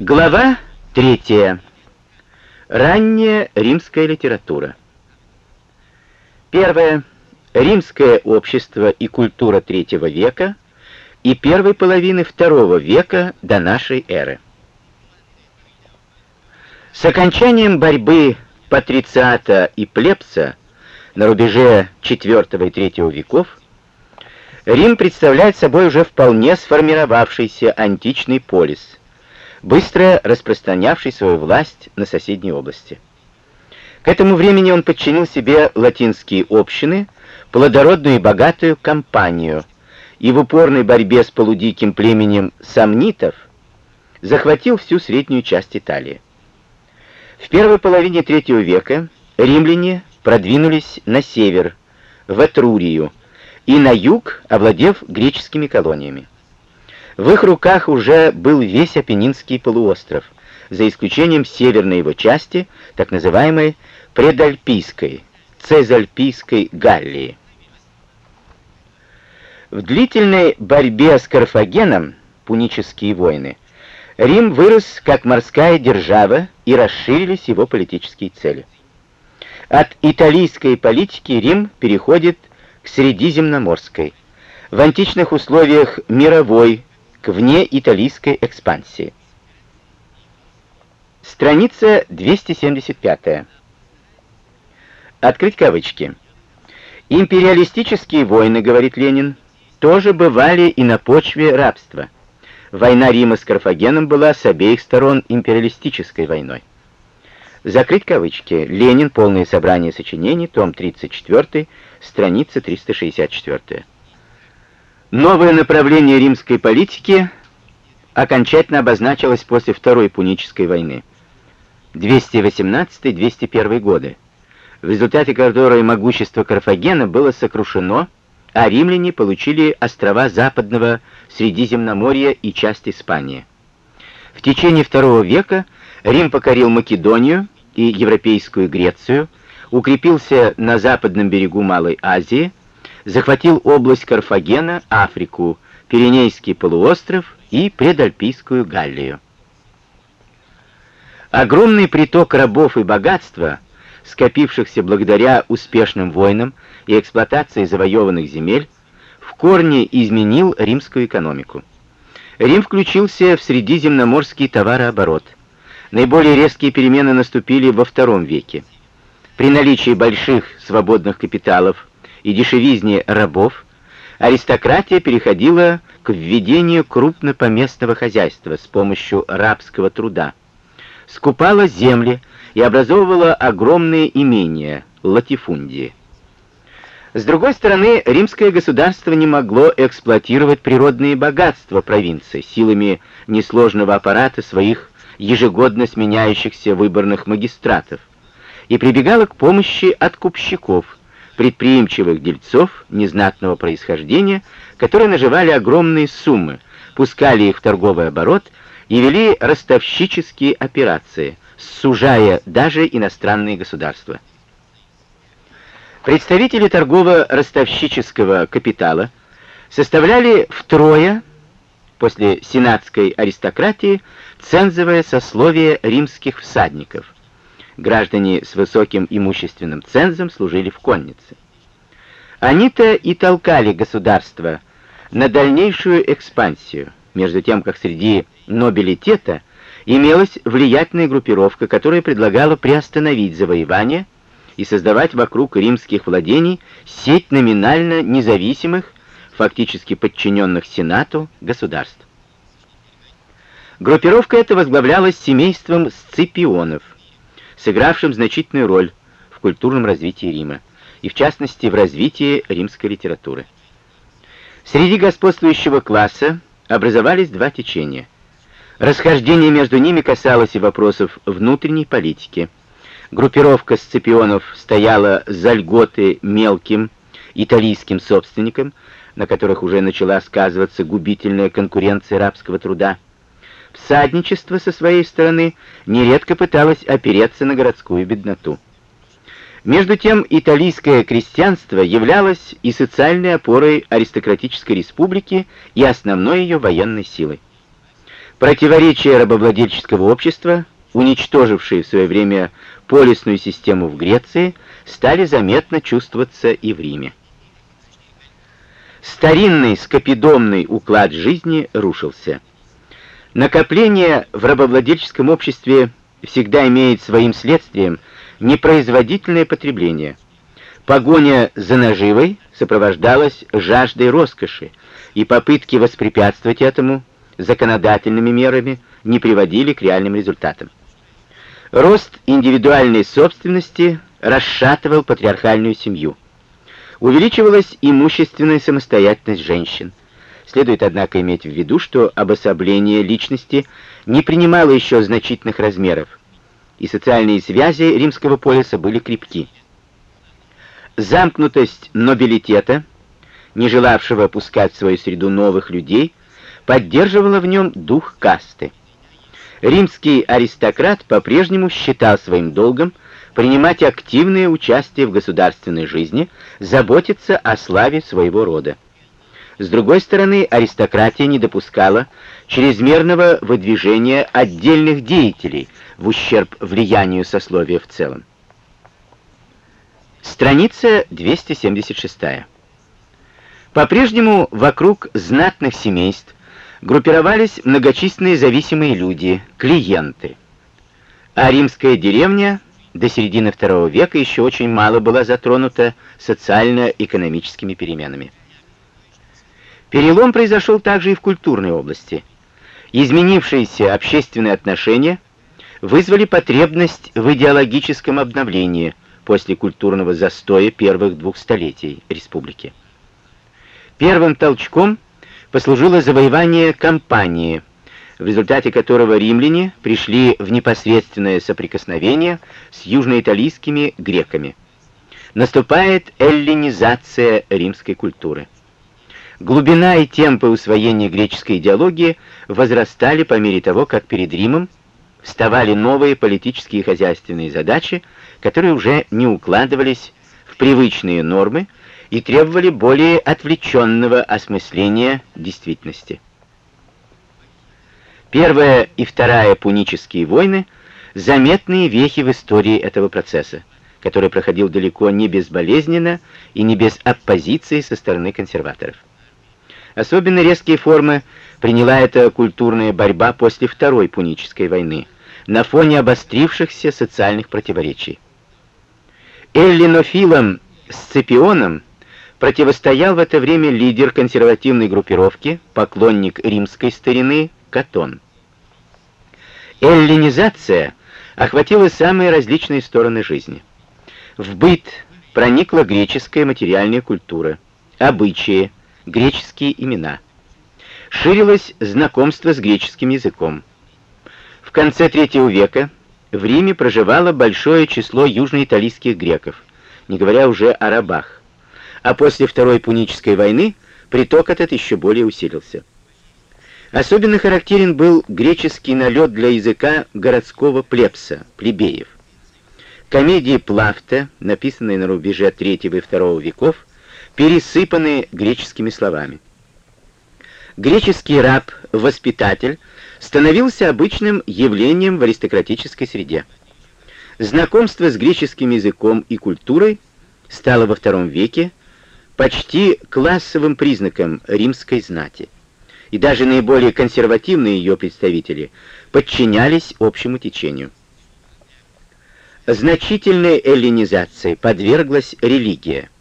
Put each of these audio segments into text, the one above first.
Глава третья. Ранняя римская литература. Первое. Римское общество и культура третьего века и первой половины второго века до нашей эры. С окончанием борьбы патрициата и плебса на рубеже IV и III веков Рим представляет собой уже вполне сформировавшийся античный полис – быстро распространявший свою власть на соседние области. К этому времени он подчинил себе латинские общины, плодородную и богатую компанию, и в упорной борьбе с полудиким племенем самнитов захватил всю среднюю часть Италии. В первой половине третьего века римляне продвинулись на север, в Этрурию, и на юг, овладев греческими колониями. В их руках уже был весь Апеннинский полуостров, за исключением северной его части, так называемой предальпийской, цезальпийской Галлии. В длительной борьбе с Карфагеном, пунические войны, Рим вырос как морская держава и расширились его политические цели. От италийской политики Рим переходит к средиземноморской. В античных условиях мировой к внеиталийской экспансии. Страница 275. Открыть кавычки. Империалистические войны, говорит Ленин, тоже бывали и на почве рабства. Война Рима с Карфагеном была с обеих сторон империалистической войной. Закрыть кавычки. Ленин. Полное собрание сочинений. Том 34. Страница 364. Новое направление римской политики окончательно обозначилось после Второй Пунической войны. 218-201 годы, в результате которой могущество Карфагена было сокрушено, а римляне получили острова Западного Средиземноморья и часть Испании. В течение II века Рим покорил Македонию и Европейскую Грецию, укрепился на западном берегу Малой Азии, захватил область Карфагена, Африку, Пиренейский полуостров и предальпийскую Галлию. Огромный приток рабов и богатства, скопившихся благодаря успешным войнам и эксплуатации завоеванных земель, в корне изменил римскую экономику. Рим включился в средиземноморский товарооборот. Наиболее резкие перемены наступили во втором веке. При наличии больших свободных капиталов и дешевизне рабов, аристократия переходила к введению крупнопоместного хозяйства с помощью рабского труда, скупала земли и образовывала огромные имения, латифундии. С другой стороны, римское государство не могло эксплуатировать природные богатства провинции силами несложного аппарата своих ежегодно сменяющихся выборных магистратов и прибегало к помощи откупщиков, предприимчивых дельцов незнатного происхождения, которые наживали огромные суммы, пускали их в торговый оборот и вели ростовщические операции, сужая даже иностранные государства. Представители торгово-ростовщического капитала составляли втрое после сенатской аристократии цензовое сословие римских всадников – граждане с высоким имущественным цензом служили в коннице. Они-то и толкали государство на дальнейшую экспансию, между тем, как среди нобилитета имелась влиятельная группировка, которая предлагала приостановить завоевание и создавать вокруг римских владений сеть номинально независимых, фактически подчиненных Сенату, государств. Группировка эта возглавлялась семейством Сципионов – сыгравшим значительную роль в культурном развитии Рима, и в частности в развитии римской литературы. Среди господствующего класса образовались два течения. Расхождение между ними касалось и вопросов внутренней политики. Группировка сципионов стояла за льготы мелким итальянским собственникам, на которых уже начала сказываться губительная конкуренция рабского труда. Всадничество со своей стороны нередко пыталось опереться на городскую бедноту. Между тем, итальянское крестьянство являлось и социальной опорой аристократической республики и основной ее военной силой. Противоречия рабовладельческого общества, уничтожившие в свое время полисную систему в Греции, стали заметно чувствоваться и в Риме. Старинный скопидомный уклад жизни рушился. Накопление в рабовладельческом обществе всегда имеет своим следствием непроизводительное потребление. Погоня за наживой сопровождалась жаждой роскоши, и попытки воспрепятствовать этому законодательными мерами не приводили к реальным результатам. Рост индивидуальной собственности расшатывал патриархальную семью. Увеличивалась имущественная самостоятельность женщин. Следует, однако, иметь в виду, что обособление личности не принимало еще значительных размеров, и социальные связи римского полиса были крепки. Замкнутость нобилитета, не желавшего пускать в свою среду новых людей, поддерживала в нем дух касты. Римский аристократ по-прежнему считал своим долгом принимать активное участие в государственной жизни, заботиться о славе своего рода. С другой стороны, аристократия не допускала чрезмерного выдвижения отдельных деятелей в ущерб влиянию сословия в целом. Страница 276. По-прежнему вокруг знатных семейств группировались многочисленные зависимые люди, клиенты. А римская деревня до середины II века еще очень мало была затронута социально-экономическими переменами. Перелом произошел также и в культурной области. Изменившиеся общественные отношения вызвали потребность в идеологическом обновлении после культурного застоя первых двух столетий республики. Первым толчком послужило завоевание Кампании, в результате которого римляне пришли в непосредственное соприкосновение с южноиталийскими греками. Наступает эллинизация римской культуры. Глубина и темпы усвоения греческой идеологии возрастали по мере того, как перед Римом вставали новые политические и хозяйственные задачи, которые уже не укладывались в привычные нормы и требовали более отвлеченного осмысления действительности. Первая и Вторая Пунические войны — заметные вехи в истории этого процесса, который проходил далеко не безболезненно и не без оппозиции со стороны консерваторов. Особенно резкие формы приняла эта культурная борьба после Второй Пунической войны, на фоне обострившихся социальных противоречий. Эллинофилам Сципионом противостоял в это время лидер консервативной группировки, поклонник римской старины Катон. Эллинизация охватила самые различные стороны жизни. В быт проникла греческая материальная культура, обычаи, греческие имена. Ширилось знакомство с греческим языком. В конце III века в Риме проживало большое число южноиталийских греков, не говоря уже о рабах. А после Второй Пунической войны приток этот еще более усилился. Особенно характерен был греческий налет для языка городского плебса, плебеев. Комедии Плафта, написанные на рубеже III и II веков, пересыпаны греческими словами. Греческий раб-воспитатель становился обычным явлением в аристократической среде. Знакомство с греческим языком и культурой стало во II веке почти классовым признаком римской знати, и даже наиболее консервативные ее представители подчинялись общему течению. Значительной эллинизации подверглась религия –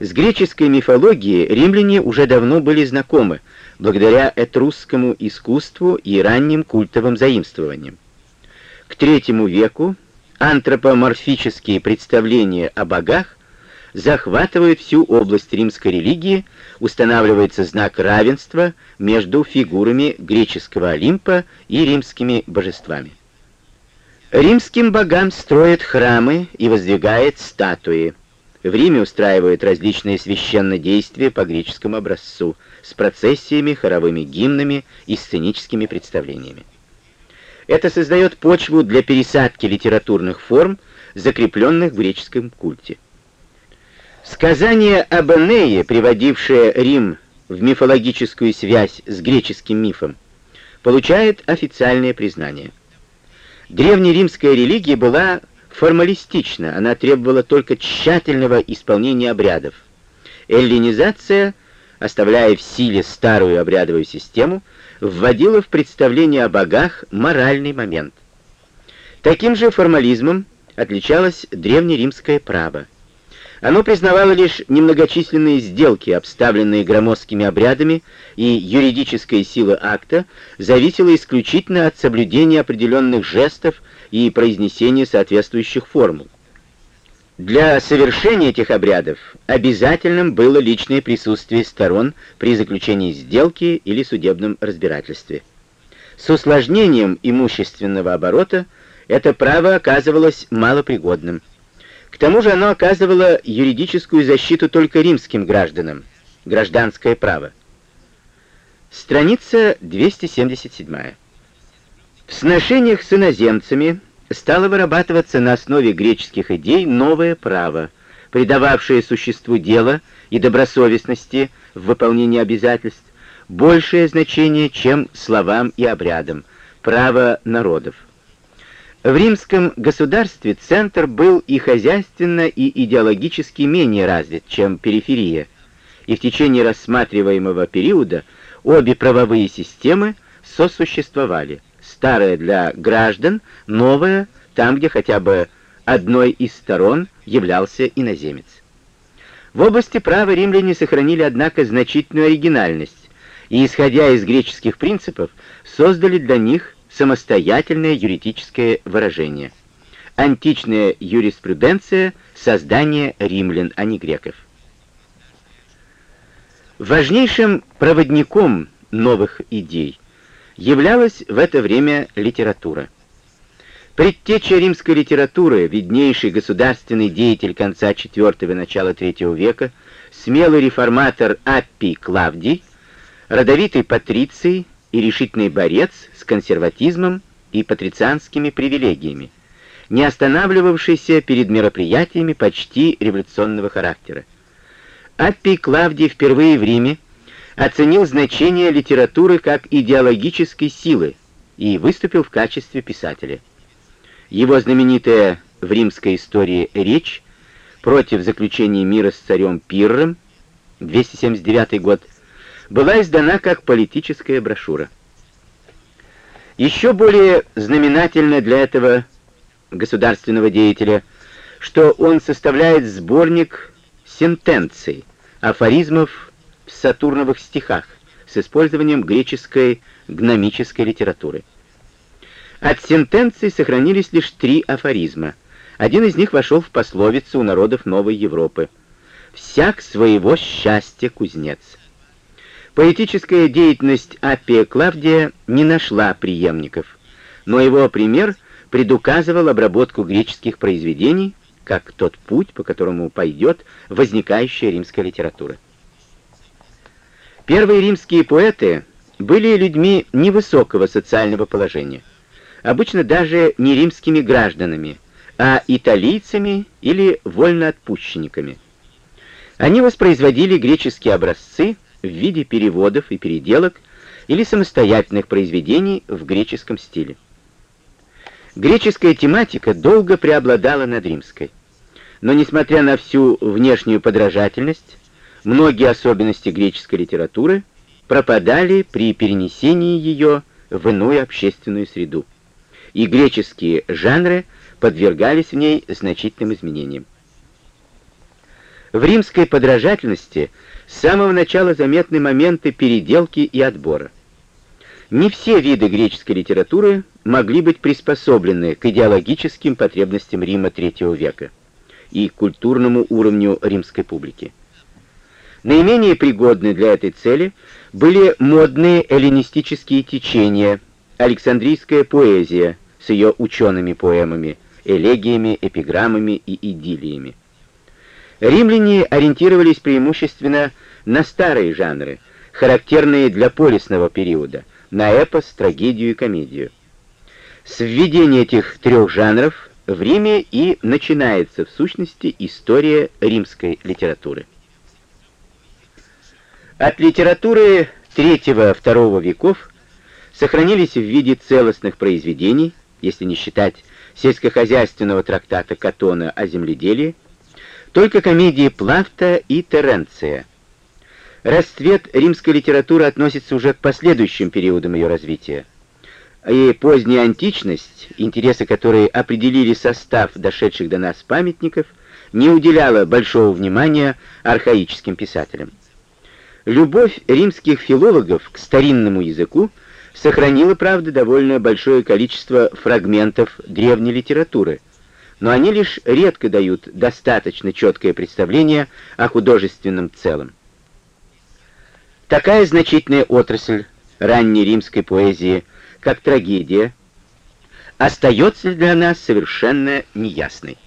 с греческой мифологией римляне уже давно были знакомы, благодаря этрусскому искусству и ранним культовым заимствованиям. К третьему веку антропоморфические представления о богах захватывают всю область римской религии, устанавливается знак равенства между фигурами греческого Олимпа и римскими божествами. Римским богам строят храмы и воздвигают статуи, в Риме устраивают различные священнодействия по греческому образцу с процессиями, хоровыми гимнами и сценическими представлениями. Это создает почву для пересадки литературных форм, закрепленных в греческом культе. Сказание об Энее, приводившее Рим в мифологическую связь с греческим мифом, получает официальное признание. Древнеримская религия была формалистична, она требовала только тщательного исполнения обрядов. Эллинизация, оставляя в силе старую обрядовую систему, вводила в представление о богах моральный момент. Таким же формализмом отличалось древнеримское право. Оно признавало лишь немногочисленные сделки, обставленные громоздкими обрядами, и юридическая сила акта зависела исключительно от соблюдения определенных жестов и произнесения соответствующих формул. Для совершения этих обрядов обязательным было личное присутствие сторон при заключении сделки или судебном разбирательстве. С усложнением имущественного оборота это право оказывалось малопригодным. К тому же оно оказывало юридическую защиту только римским гражданам, гражданское право. Страница 277. В сношениях с иноземцами стало вырабатываться на основе греческих идей новое право, придававшее существу дела и добросовестности в выполнении обязательств большее значение, чем словам и обрядам, право народов. В римском государстве центр был и хозяйственно, и идеологически менее развит, чем периферия, и в течение рассматриваемого периода обе правовые системы сосуществовали, старая для граждан, новая там, где хотя бы одной из сторон являлся иноземец. В области права римляне сохранили, однако, значительную оригинальность, и, исходя из греческих принципов, создали для них самостоятельное юридическое выражение. Античная юриспруденция — создание римлян, а не греков. Важнейшим проводником новых идей являлась в это время литература. Предтеча римской литературы, виднейший государственный деятель конца IV начала III века, смелый реформатор Аппий Клавдий, родовитый патриций, и решительный борец с консерватизмом и патрицианскими привилегиями, не останавливавшийся перед мероприятиями почти революционного характера. Аппий Клавдий впервые в Риме оценил значение литературы как идеологической силы и выступил в качестве писателя. Его знаменитая в римской истории речь против заключения мира с царем Пирром, 279 год, была издана как политическая брошюра. Еще более знаменательно для этого государственного деятеля, что он составляет сборник сентенций, афоризмов в сатурновых стихах с использованием греческой гномической литературы. От сентенций сохранились лишь три афоризма. Один из них вошел в пословицу у народов Новой Европы. «Всяк своего счастья кузнец». Поэтическая деятельность Аппия Клавдия не нашла преемников, но его пример предуказывал обработку греческих произведений как тот путь, по которому пойдет возникающая римская литература. Первые римские поэты были людьми невысокого социального положения, обычно даже не римскими гражданами, а италийцами или вольноотпущенниками. Они воспроизводили греческие образцы, в виде переводов и переделок или самостоятельных произведений в греческом стиле. Греческая тематика долго преобладала над римской. Но несмотря на всю внешнюю подражательность, многие особенности греческой литературы пропадали при перенесении ее в иную общественную среду, и греческие жанры подвергались в ней значительным изменениям. В римской подражательности с самого начала заметны моменты переделки и отбора. Не все виды греческой литературы могли быть приспособлены к идеологическим потребностям Рима III века и культурному уровню римской публики. Наименее пригодны для этой цели были модные эллинистические течения, Александрийская поэзия с ее учеными поэмами, элегиями, эпиграммами и идиллиями. Римляне ориентировались преимущественно на старые жанры, характерные для полисного периода, на эпос, трагедию и комедию. С введения этих трех жанров в Риме и начинается в сущности история римской литературы. От литературы III-II веков сохранились в виде целостных произведений, если не считать сельскохозяйственного трактата Катона о земледелии, только комедии Плафта и Теренция. Расцвет римской литературы относится уже к последующим периодам ее развития. И поздняя античность, интересы которой определили состав дошедших до нас памятников, не уделяла большого внимания архаическим писателям. Любовь римских филологов к старинному языку сохранила, правда, довольно большое количество фрагментов древней литературы, но они лишь редко дают достаточно четкое представление о художественном целом. Такая значительная отрасль ранней римской поэзии, как трагедия, остается для нас совершенно неясной.